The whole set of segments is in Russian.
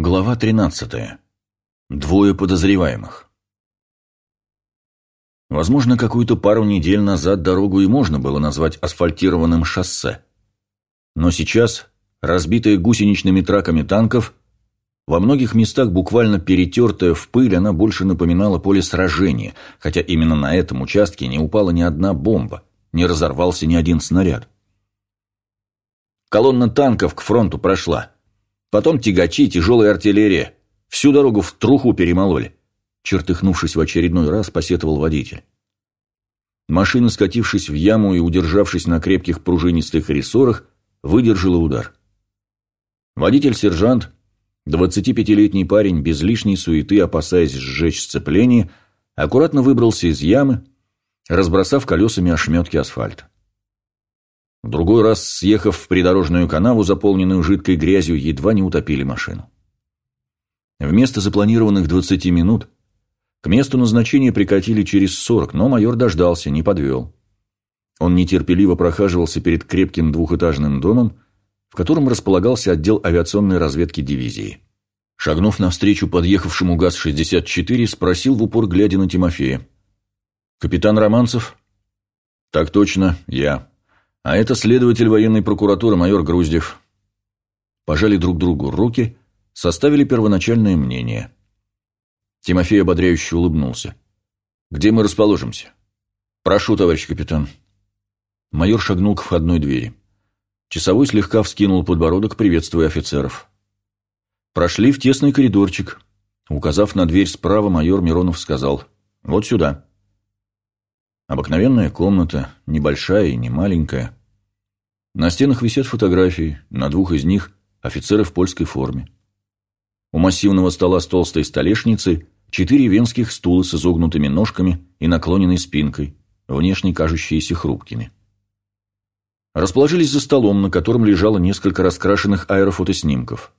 Глава 13. Двое подозреваемых. Возможно, какую-то пару недель назад дорогу и можно было назвать асфальтированным шоссе. Но сейчас, разбитая гусеничными траками танков, во многих местах буквально перетертая в пыль, она больше напоминала поле сражения, хотя именно на этом участке не упала ни одна бомба, не разорвался ни один снаряд. Колонна танков к фронту прошла. Потом тягачи, тяжелая артиллерия. Всю дорогу в труху перемололи. Чертыхнувшись в очередной раз, посетовал водитель. Машина, скатившись в яму и удержавшись на крепких пружинистых рессорах, выдержала удар. Водитель-сержант, 25-летний парень, без лишней суеты, опасаясь сжечь сцепление, аккуратно выбрался из ямы, разбросав колесами ошметки асфальта. Другой раз, съехав в придорожную канаву, заполненную жидкой грязью, едва не утопили машину. Вместо запланированных 20 минут к месту назначения прикатили через 40, но майор дождался, не подвел. Он нетерпеливо прохаживался перед крепким двухэтажным домом, в котором располагался отдел авиационной разведки дивизии. Шагнув навстречу подъехавшему ГАЗ-64, спросил в упор, глядя на Тимофея. «Капитан Романцев?» «Так точно, я», а это следователь военной прокуратуры майор Груздев. Пожали друг другу руки, составили первоначальное мнение. Тимофей ободряюще улыбнулся. «Где мы расположимся?» «Прошу, товарищ капитан». Майор шагнул к входной двери. Часовой слегка вскинул подбородок, приветствуя офицеров. Прошли в тесный коридорчик. Указав на дверь справа, майор Миронов сказал «Вот сюда». Обыкновенная комната, небольшая и не маленькая. На стенах висят фотографии, на двух из них офицеры в польской форме. У массивного стола с толстой столешницей четыре венских стула с изогнутыми ножками и наклоненной спинкой, внешне кажущиеся хрупкими. Расположились за столом, на котором лежало несколько раскрашенных аэрофотоснимков.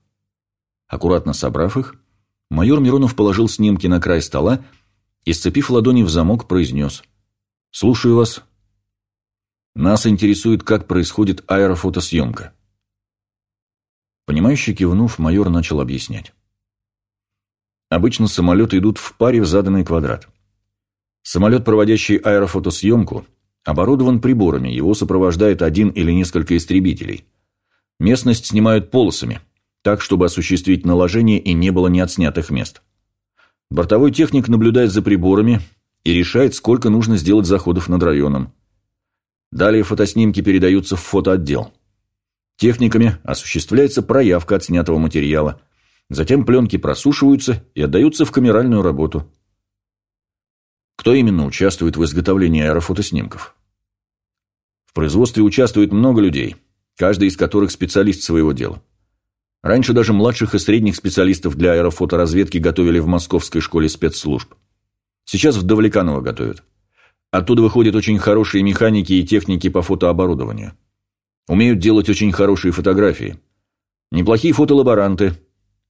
Аккуратно собрав их, майор Миронов положил снимки на край стола и, сцепив ладони в замок, произнес – «Слушаю вас. Нас интересует, как происходит аэрофотосъемка». Понимающий кивнув, майор начал объяснять. Обычно самолеты идут в паре в заданный квадрат. Самолет, проводящий аэрофотосъемку, оборудован приборами, его сопровождает один или несколько истребителей. Местность снимают полосами, так, чтобы осуществить наложение и не было неотснятых мест. Бортовой техник наблюдает за приборами, и решает, сколько нужно сделать заходов над районом. Далее фотоснимки передаются в фотоотдел. Техниками осуществляется проявка отснятого материала. Затем пленки просушиваются и отдаются в камеральную работу. Кто именно участвует в изготовлении аэрофотоснимков? В производстве участвует много людей, каждый из которых специалист своего дела. Раньше даже младших и средних специалистов для аэрофоторазведки готовили в Московской школе спецслужб. Сейчас в Давлеканово готовят. Оттуда выходят очень хорошие механики и техники по фотооборудованию. Умеют делать очень хорошие фотографии. Неплохие фотолаборанты.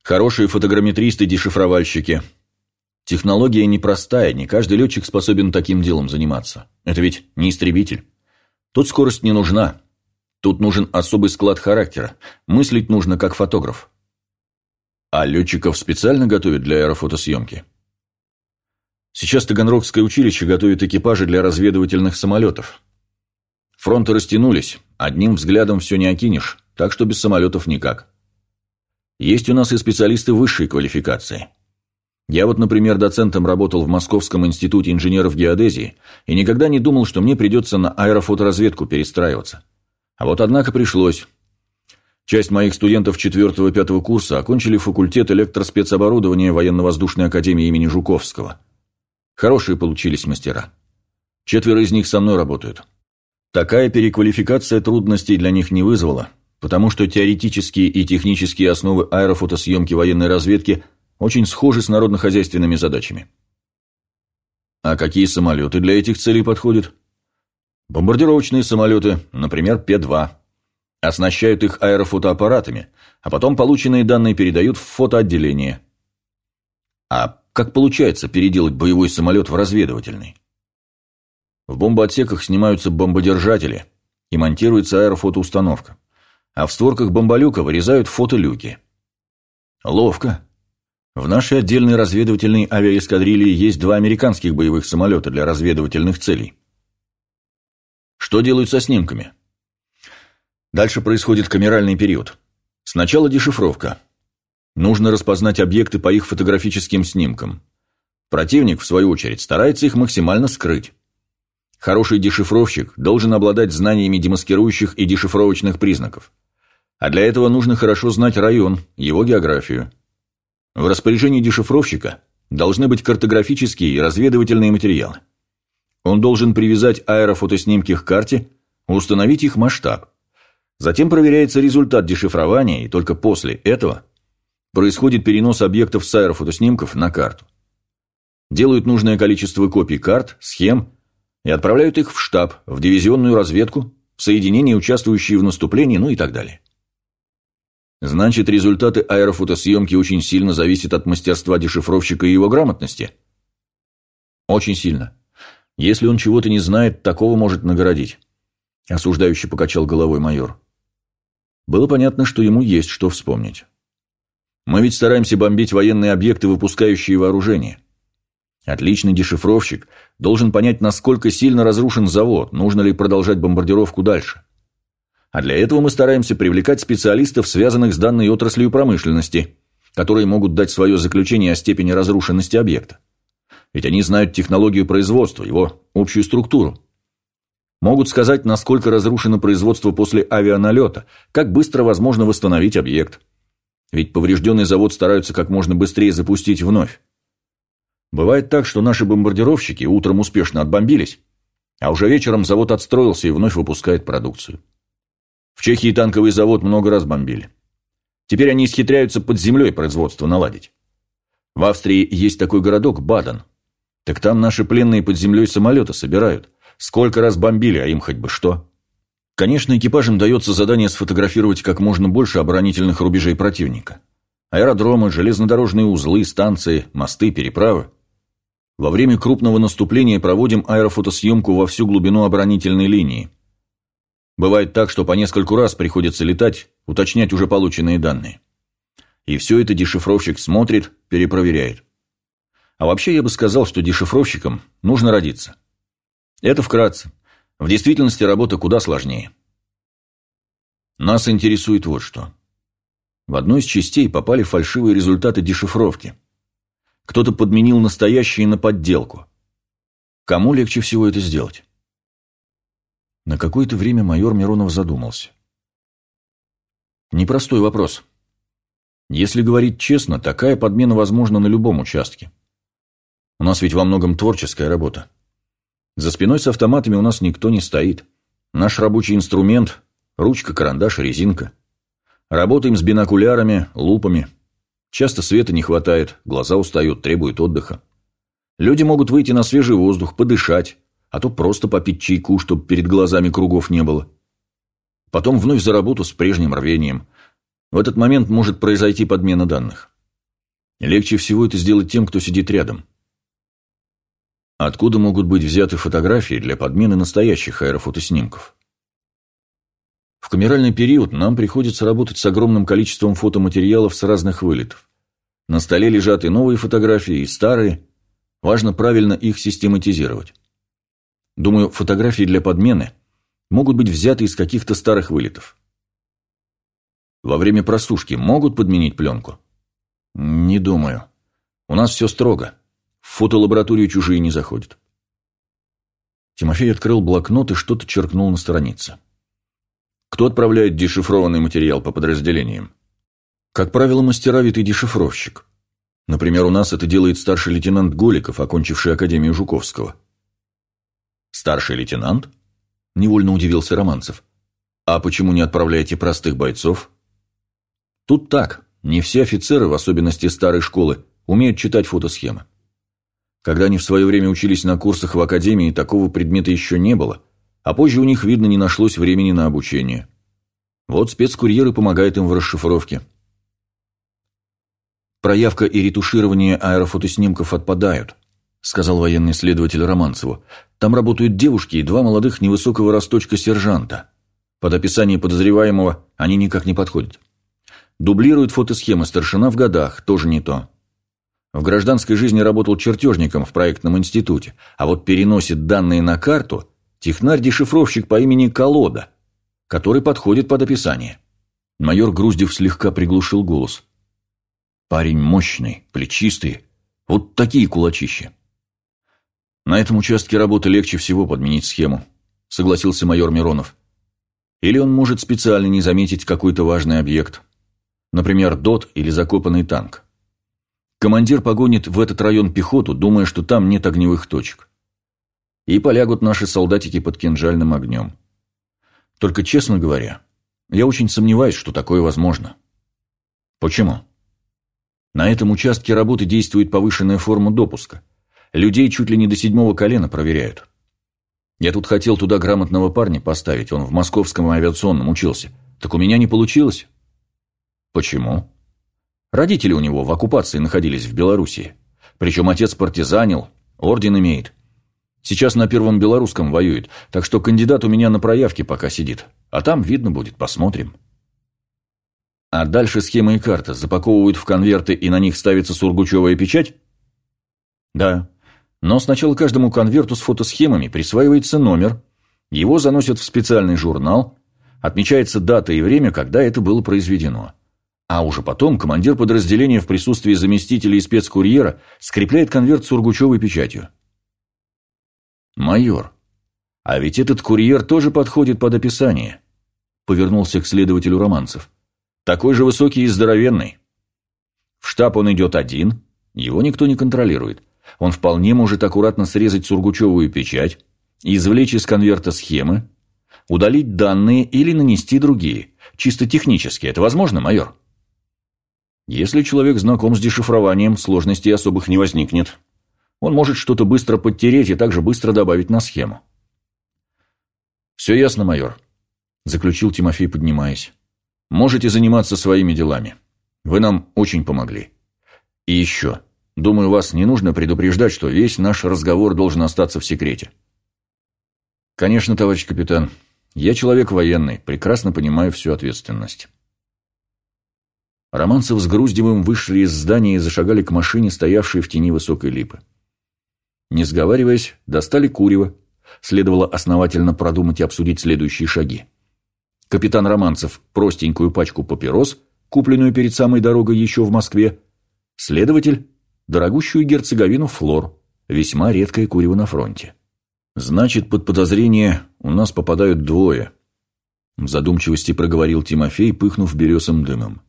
Хорошие фотограмметристы-дешифровальщики. Технология непростая, не каждый летчик способен таким делом заниматься. Это ведь не истребитель. Тут скорость не нужна. Тут нужен особый склад характера. Мыслить нужно как фотограф. А летчиков специально готовят для аэрофотосъемки? Сейчас Таганрогское училище готовит экипажи для разведывательных самолетов. Фронты растянулись, одним взглядом все не окинешь, так что без самолетов никак. Есть у нас и специалисты высшей квалификации. Я вот, например, доцентом работал в Московском институте инженеров геодезии и никогда не думал, что мне придется на аэрофоторазведку перестраиваться. А вот однако пришлось. Часть моих студентов 4-5 курса окончили факультет электроспецоборудования военно-воздушной академии имени Жуковского – Хорошие получились мастера. Четверо из них со мной работают. Такая переквалификация трудностей для них не вызвала, потому что теоретические и технические основы аэрофотосъемки военной разведки очень схожи с народно-хозяйственными задачами. А какие самолеты для этих целей подходят? Бомбардировочные самолеты, например, П-2. Оснащают их аэрофотоаппаратами, а потом полученные данные передают в фотоотделение. А как получается переделать боевой самолет в разведывательный? В бомбоотсеках снимаются бомбодержатели и монтируется аэрофотоустановка, а в створках бомболюка вырезают фотолюки. Ловко. В нашей отдельной разведывательной авиаэскадрилье есть два американских боевых самолета для разведывательных целей. Что делают со снимками? Дальше происходит камеральный период. Сначала дешифровка. Нужно распознать объекты по их фотографическим снимкам. Противник, в свою очередь, старается их максимально скрыть. Хороший дешифровщик должен обладать знаниями демаскирующих и дешифровочных признаков. А для этого нужно хорошо знать район, его географию. В распоряжении дешифровщика должны быть картографические и разведывательные материалы. Он должен привязать аэрофотоснимки к карте, установить их масштаб. Затем проверяется результат дешифрования, и только после этого происходит перенос объектов с аэрофотоснимков на карту. Делают нужное количество копий карт, схем и отправляют их в штаб, в дивизионную разведку, в соединения, участвующие в наступлении, ну и так далее. Значит, результаты аэрофотосъемки очень сильно зависят от мастерства дешифровщика и его грамотности? Очень сильно. Если он чего-то не знает, такого может наградить. Осуждающий покачал головой майор. Было понятно, что ему есть что вспомнить. Мы ведь стараемся бомбить военные объекты, выпускающие вооружение. Отличный дешифровщик должен понять, насколько сильно разрушен завод, нужно ли продолжать бомбардировку дальше. А для этого мы стараемся привлекать специалистов, связанных с данной отраслью промышленности, которые могут дать свое заключение о степени разрушенности объекта. Ведь они знают технологию производства, его общую структуру. Могут сказать, насколько разрушено производство после авианалета, как быстро возможно восстановить объект. Ведь поврежденный завод стараются как можно быстрее запустить вновь. Бывает так, что наши бомбардировщики утром успешно отбомбились, а уже вечером завод отстроился и вновь выпускает продукцию. В Чехии танковый завод много раз бомбили. Теперь они исхитряются под землей производство наладить. В Австрии есть такой городок Баден. Так там наши пленные под землей самолеты собирают. Сколько раз бомбили, а им хоть бы что. Конечно, экипажам дается задание сфотографировать как можно больше оборонительных рубежей противника. Аэродромы, железнодорожные узлы, станции, мосты, переправы. Во время крупного наступления проводим аэрофотосъемку во всю глубину оборонительной линии. Бывает так, что по нескольку раз приходится летать, уточнять уже полученные данные. И все это дешифровщик смотрит, перепроверяет. А вообще я бы сказал, что дешифровщикам нужно родиться. Это вкратце. В действительности работа куда сложнее. Нас интересует вот что. В одной из частей попали фальшивые результаты дешифровки. Кто-то подменил настоящие на подделку. Кому легче всего это сделать? На какое-то время майор Миронов задумался. Непростой вопрос. Если говорить честно, такая подмена возможна на любом участке. У нас ведь во многом творческая работа. За спиной с автоматами у нас никто не стоит. Наш рабочий инструмент – ручка, карандаш, резинка. Работаем с бинокулярами, лупами. Часто света не хватает, глаза устают, требуют отдыха. Люди могут выйти на свежий воздух, подышать, а то просто попить чайку, чтобы перед глазами кругов не было. Потом вновь за работу с прежним рвением. В этот момент может произойти подмена данных. Легче всего это сделать тем, кто сидит рядом. Откуда могут быть взяты фотографии для подмены настоящих аэрофотоснимков? В камеральный период нам приходится работать с огромным количеством фотоматериалов с разных вылетов. На столе лежат и новые фотографии, и старые. Важно правильно их систематизировать. Думаю, фотографии для подмены могут быть взяты из каких-то старых вылетов. Во время просушки могут подменить пленку? Не думаю. У нас все строго. В фотолабораторию чужие не заходят. Тимофей открыл блокнот и что-то черкнул на странице. Кто отправляет дешифрованный материал по подразделениям? Как правило, мастеровитый дешифровщик. Например, у нас это делает старший лейтенант Голиков, окончивший Академию Жуковского. «Старший лейтенант?» – невольно удивился Романцев. «А почему не отправляете простых бойцов?» «Тут так. Не все офицеры, в особенности старой школы, умеют читать фотосхемы. Когда они в свое время учились на курсах в академии, такого предмета еще не было, а позже у них, видно, не нашлось времени на обучение. Вот спецкурьеры помогают им в расшифровке. Проявка и ретуширование аэрофотоснимков отпадают. — сказал военный следователь Романцеву. «Там работают девушки и два молодых невысокого росточка сержанта. Под описание подозреваемого они никак не подходят. Дублирует фотосхемы старшина в годах, тоже не то. В гражданской жизни работал чертежником в проектном институте, а вот переносит данные на карту технарь-дешифровщик по имени Колода, который подходит под описание. Майор Груздев слегка приглушил голос. Парень мощный, плечистый, вот такие кулачища. На этом участке работы легче всего подменить схему, согласился майор Миронов. Или он может специально не заметить какой-то важный объект. Например, ДОТ или закопанный танк. Командир погонит в этот район пехоту, думая, что там нет огневых точек. И полягут наши солдатики под кинжальным огнем. Только, честно говоря, я очень сомневаюсь, что такое возможно. Почему? На этом участке работы действует повышенная форма допуска. Людей чуть ли не до седьмого колена проверяют. Я тут хотел туда грамотного парня поставить, он в московском авиационном учился. Так у меня не получилось. Почему? Родители у него в оккупации находились в Белоруссии. Причем отец партизанил, орден имеет. Сейчас на Первом Белорусском воюет, так что кандидат у меня на проявке пока сидит. А там видно будет, посмотрим. А дальше схема и карта запаковывают в конверты и на них ставится сургучевая печать? Да. Но сначала каждому конверту с фотосхемами присваивается номер, его заносят в специальный журнал, отмечается дата и время, когда это было произведено. А уже потом командир подразделения в присутствии заместителя спецкурьера скрепляет конверт сургучевой печатью. «Майор, а ведь этот курьер тоже подходит под описание», — повернулся к следователю Романцев. «Такой же высокий и здоровенный. В штаб он идет один, его никто не контролирует. Он вполне может аккуратно срезать сургучевую печать, извлечь из конверта схемы, удалить данные или нанести другие. Чисто технически это возможно, майор?» Если человек знаком с дешифрованием, сложностей особых не возникнет. Он может что-то быстро подтереть и также быстро добавить на схему. «Все ясно, майор», – заключил Тимофей, поднимаясь. «Можете заниматься своими делами. Вы нам очень помогли. И еще. Думаю, вас не нужно предупреждать, что весь наш разговор должен остаться в секрете». «Конечно, товарищ капитан. Я человек военный, прекрасно понимаю всю ответственность». Романцев с Груздевым вышли из здания и зашагали к машине, стоявшей в тени высокой липы. Не сговариваясь, достали курево. Следовало основательно продумать и обсудить следующие шаги. Капитан Романцев – простенькую пачку папирос, купленную перед самой дорогой еще в Москве. Следователь – дорогущую герцоговину флор, весьма редкое курево на фронте. «Значит, под подозрение у нас попадают двое», – в задумчивости проговорил Тимофей, пыхнув березым дымом.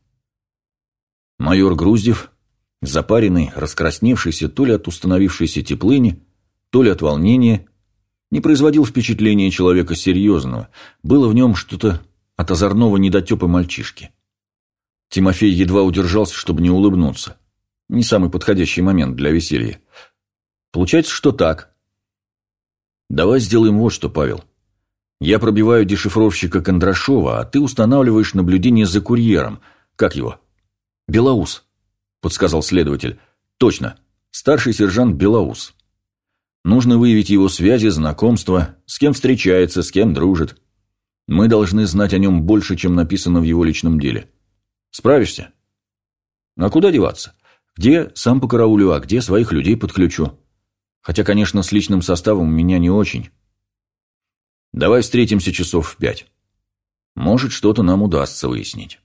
Майор Груздев, запаренный, раскрасневшийся то ли от установившейся теплыни, то ли от волнения, не производил впечатления человека серьезного, было в нем что-то от озорного недотепа мальчишки. Тимофей едва удержался, чтобы не улыбнуться. Не самый подходящий момент для веселья. Получается, что так. Давай сделаем вот что, Павел. Я пробиваю дешифровщика Кондрашова, а ты устанавливаешь наблюдение за курьером. Как его? «Белоус», — подсказал следователь. «Точно. Старший сержант Белоус. Нужно выявить его связи, знакомства, с кем встречается, с кем дружит. Мы должны знать о нем больше, чем написано в его личном деле. Справишься? А куда деваться? Где сам по караулю, а где своих людей подключу? Хотя, конечно, с личным составом у меня не очень. Давай встретимся часов в пять. Может, что-то нам удастся выяснить».